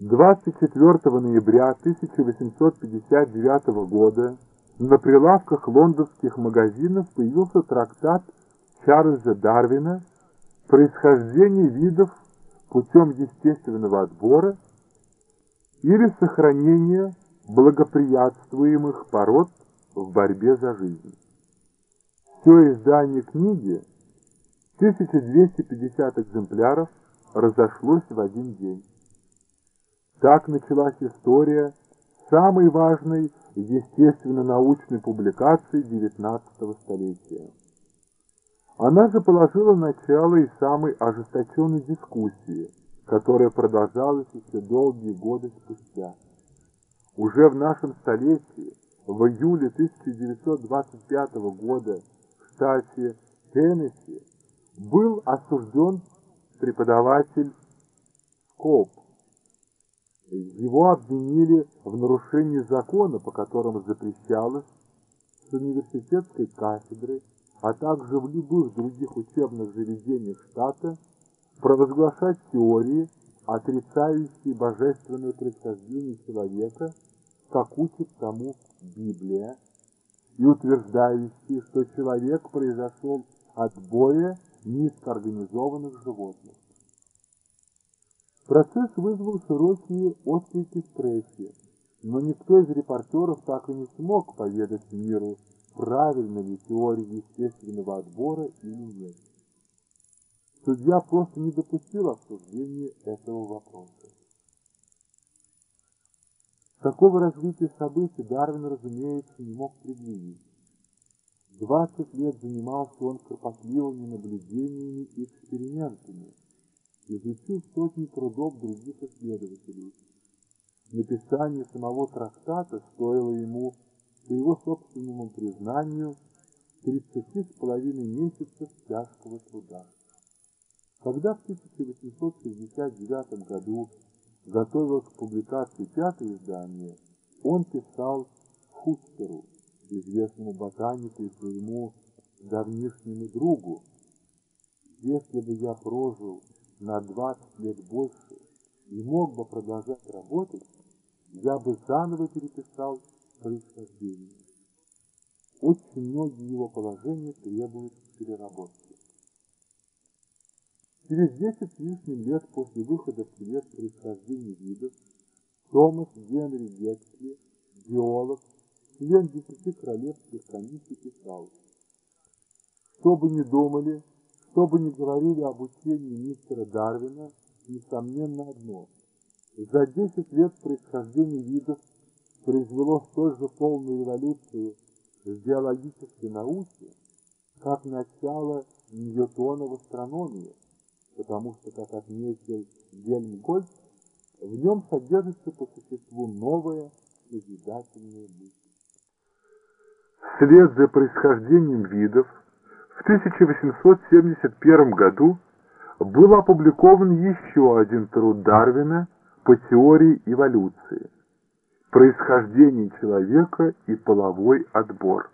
24 ноября 1859 года на прилавках лондонских магазинов появился трактат Чарльза Дарвина «Происхождение видов путем естественного отбора или сохранения благоприятствуемых пород в борьбе за жизнь». Все издание книги, 1250 экземпляров, разошлось в один день. Так началась история самой важной естественно-научной публикации XIX столетия. Она же положила начало и самой ожесточенной дискуссии, которая продолжалась еще долгие годы спустя. Уже в нашем столетии, в июле 1925 года в штате Теннесси, был осужден преподаватель Скоп, его обвинили в нарушении закона, по которому запрещалось с университетской кафедры, а также в любых других учебных заведениях штата провозглашать теории, отрицающие божественное происхождение человека, как учит тому Библия, и утверждающие, что человек произошел от боя низкоорганизованных животных. Процесс вызвал широкие отклики в прессе, но никто из репортеров так и не смог поведать миру, правильна ли теория естественного отбора или нет. Судья просто не допустил обсуждения этого вопроса. Такого развития событий Дарвин, разумеется, не мог предвидеть. Двадцать лет занимался он кропотливыми наблюдениями и экспериментами, изучил сотни трудов других исследователей. Написание самого трактата стоило ему, по его собственному признанию, тридцати с половиной месяцев тяжкого труда. Когда в 1869 году готовил к публикации пятое издание, он писал Фустеру, известному ботанику и своему давнишнему другу, «Если бы я прожил на 20 лет больше и мог бы продолжать работать, я бы заново переписал происхождение. Очень многие его положения требуют переработки. Через 10 с лишним лет после выхода в свет происхождения видов Томас Генри Гетсли, биолог, член десяти королевских комиссий, писал, «Что бы ни думали, что бы ни говорили об учении мистера Дарвина, несомненно одно. За 10 лет происхождение видов произвело столь же полную революцию в биологической науке, как начало Ньютона в астрономии, потому что, как отметил Гельмгольц, в нем содержится по существу новая созидательная мысль. Вслед за происхождением видов в 1871 году был опубликован еще один труд Дарвина по теории эволюции «Происхождение человека и половой отбор».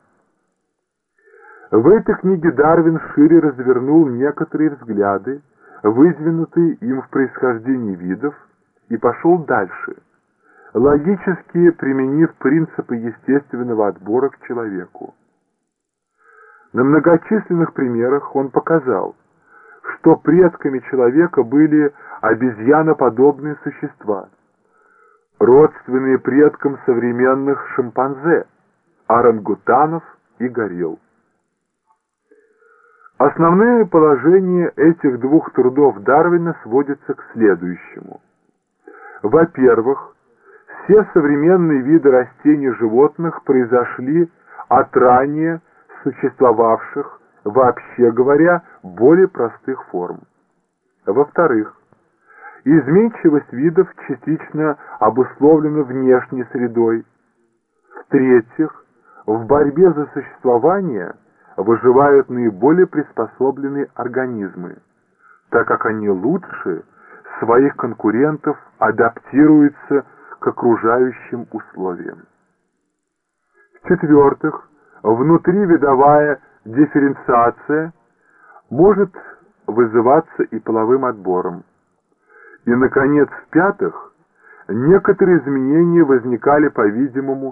В этой книге Дарвин шире развернул некоторые взгляды, выдвинутые им в происхождении видов, и пошел дальше, логически применив принципы естественного отбора к человеку. На многочисленных примерах он показал, что предками человека были обезьяноподобные существа, родственные предкам современных шимпанзе, орангутанов и горилл. Основные положения этих двух трудов Дарвина сводятся к следующему. Во-первых, все современные виды растений и животных произошли от ранее существовавших, вообще говоря, более простых форм. Во-вторых, изменчивость видов частично обусловлена внешней средой. В-третьих, в борьбе за существование выживают наиболее приспособленные организмы, так как они лучше своих конкурентов адаптируются к окружающим условиям. В-четвертых, внутривидовая дифференциация может вызываться и половым отбором. И, наконец, в-пятых, Некоторые изменения возникали, по-видимому,